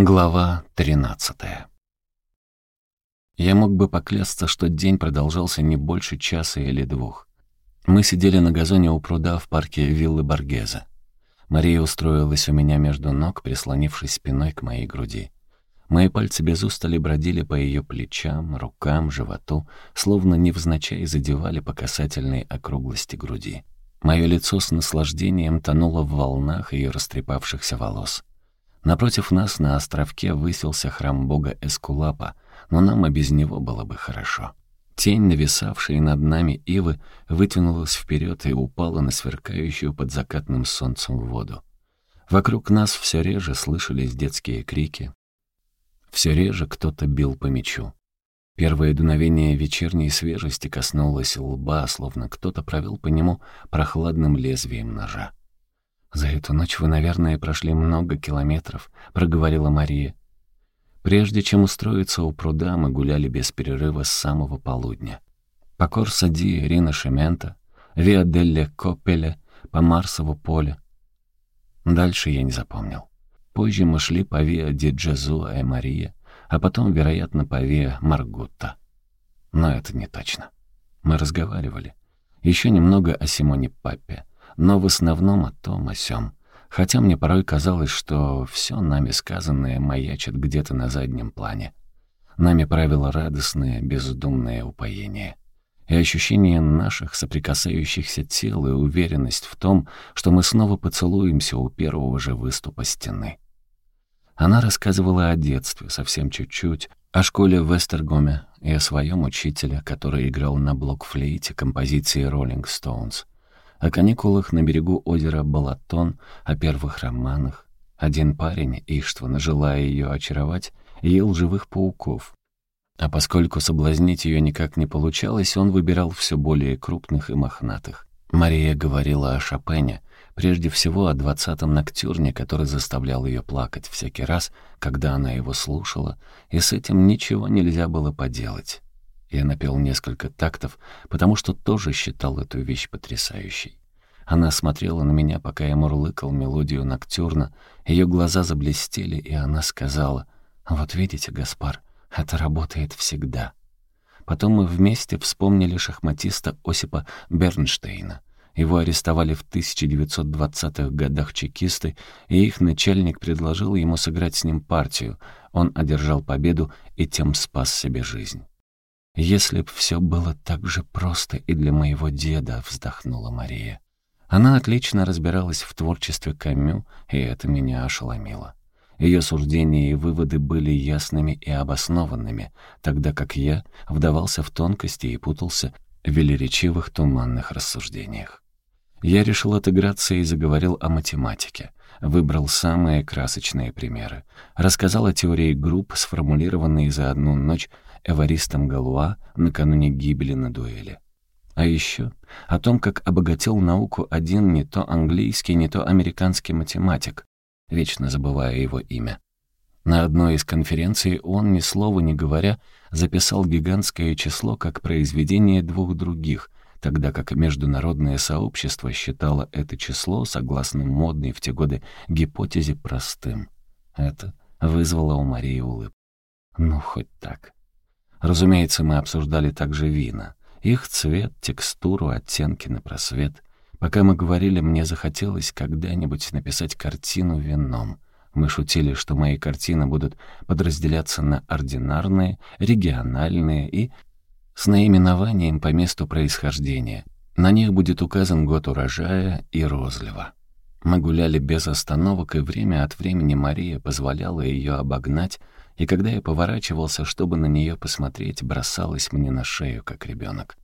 Глава 13 Я мог бы поклясться, что день продолжался не больше часа или двух. Мы сидели на газоне у пруда в парке виллы Баргеза. Мария устроилась у меня между ног, прислонившись спиной к моей груди. Мои пальцы без устали бродили по ее плечам, рукам, животу, словно невзначай задевали по касательной округлости груди. Мое лицо с наслаждением тонуло в волнах ее растрепавшихся волос. Напротив нас на островке высился храм бога Эскулапа, но нам и без него было бы хорошо. Тень, нависавшая над нами ивы, вытянулась вперед и упала на сверкающую под закатным солнцем воду. Вокруг нас все реже слышались детские крики. Все реже кто-то бил по мячу. Первое дуновение вечерней свежести коснулось лба, словно кто-то провел по нему прохладным лезвием ножа. «За эту ночь вы, наверное, прошли много километров», — проговорила Мария. Прежде чем устроиться у пруда, мы гуляли без перерыва с самого полудня. По Корсади, Рина Шемента, Виа Делле Коппеле, по Марсову поле. Дальше я не запомнил. Позже мы шли по Виа Ди Джезуа и Мария, а потом, вероятно, по Виа Маргутта. Но это не точно. Мы разговаривали. Еще немного о Симоне Паппе, но в основном о том, о сём. Хотя мне порой казалось, что все нами сказанное маячит где-то на заднем плане. Нами правило радостное, бездумное упоение. И ощущение наших соприкасающихся тел и уверенность в том, что мы снова поцелуемся у первого же выступа стены. Она рассказывала о детстве, совсем чуть-чуть, о школе в Вестергоме и о своем учителе, который играл на блокфлейте композиции «Роллинг Стоунс», о каникулах на берегу озера Балатон, о первых романах. Один парень, Иштван, желая ее очаровать, ел живых пауков. А поскольку соблазнить ее никак не получалось, он выбирал все более крупных и мохнатых. Мария говорила о Шопене, прежде всего о двадцатом ноктюрне, который заставлял ее плакать всякий раз, когда она его слушала, и с этим ничего нельзя было поделать. Я напел несколько тактов, потому что тоже считал эту вещь потрясающей. Она смотрела на меня, пока я мурлыкал мелодию ноктюрна, ее глаза заблестели, и она сказала, «Вот видите, Гаспар, это работает всегда». Потом мы вместе вспомнили шахматиста Осипа Бернштейна. Его арестовали в 1920-х годах чекисты, и их начальник предложил ему сыграть с ним партию. Он одержал победу и тем спас себе жизнь. «Если б все было так же просто и для моего деда», — вздохнула Мария. Она отлично разбиралась в творчестве Камю, и это меня ошеломило. Ее суждения и выводы были ясными и обоснованными, тогда как я вдавался в тонкости и путался в велеречивых туманных рассуждениях. Я решил отыграться и заговорил о математике. Выбрал самые красочные примеры. Рассказал о теории групп, сформулированной за одну ночь Эваристом Галуа накануне гибели на дуэли. А еще о том, как обогатил науку один не то английский, не то американский математик, вечно забывая его имя. На одной из конференций он, ни слова не говоря, записал гигантское число как произведение двух других, тогда как международное сообщество считало это число, согласно модной в те годы гипотезе, простым. Это вызвало у Марии улыбку. Ну, хоть так. Разумеется, мы обсуждали также вина. Их цвет, текстуру, оттенки на просвет. Пока мы говорили, мне захотелось когда-нибудь написать картину вином. Мы шутили, что мои картины будут подразделяться на ординарные, региональные и с наименованием по месту происхождения. На них будет указан год урожая и розлива. Мы гуляли без остановок, и время от времени Мария позволяла ее обогнать, и когда я поворачивался, чтобы на нее посмотреть, бросалась мне на шею, как ребенок.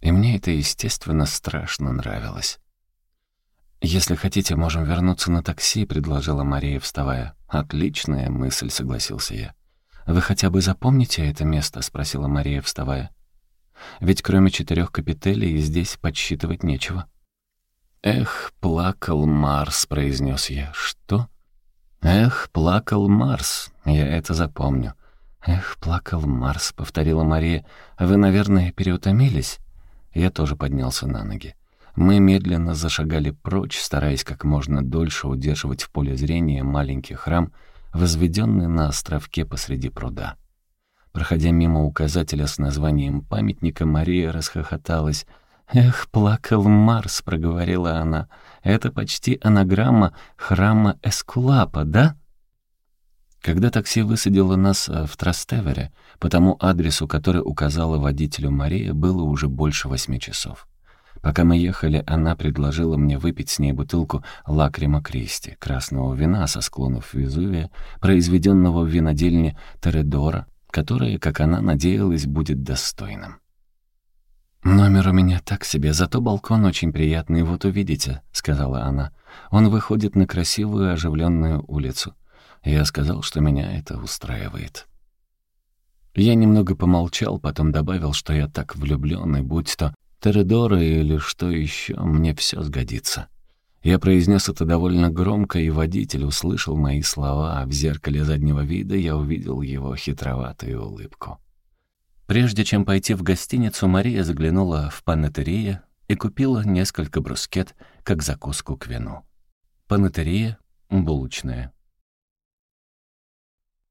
И мне это, естественно, страшно нравилось. «Если хотите, можем вернуться на такси», — предложила Мария, вставая. «Отличная мысль», — согласился я. «Вы хотя бы запомните это место?» — спросила Мария, вставая. «Ведь кроме четырех капителей здесь подсчитывать нечего». «Эх, плакал Марс», — произнес я. «Что?» «Эх, плакал Марс, я это запомню». «Эх, плакал Марс», — повторила Мария. «Вы, наверное, переутомились?» Я тоже поднялся на ноги. Мы медленно зашагали прочь, стараясь как можно дольше удерживать в поле зрения маленький храм, возведенный на островке посреди пруда. Проходя мимо указателя с названием памятника, Мария расхохоталась. «Эх, плакал Марс», — проговорила она. «Это почти анаграмма храма Эскулапа, да?» Когда такси высадило нас э, в Трастевере, по тому адресу, который указала водителю Мария, было уже больше восьми часов. Пока мы ехали, она предложила мне выпить с ней бутылку лакрима Кристи, красного вина со склонов Везувия, произведенного в винодельне Тередора, которое, как она надеялась, будет достойным. «Номер у меня так себе, зато балкон очень приятный, вот увидите», — сказала она. «Он выходит на красивую оживленную улицу. Я сказал, что меня это устраивает». Я немного помолчал, потом добавил, что я так влюблён, и будь то Тередора или что еще, мне все сгодится. Я произнес это довольно громко, и водитель услышал мои слова, а в зеркале заднего вида я увидел его хитроватую улыбку. Прежде чем пойти в гостиницу, Мария заглянула в панетерия и купила несколько брускет, как закуску к вину. Панетерия — булочная.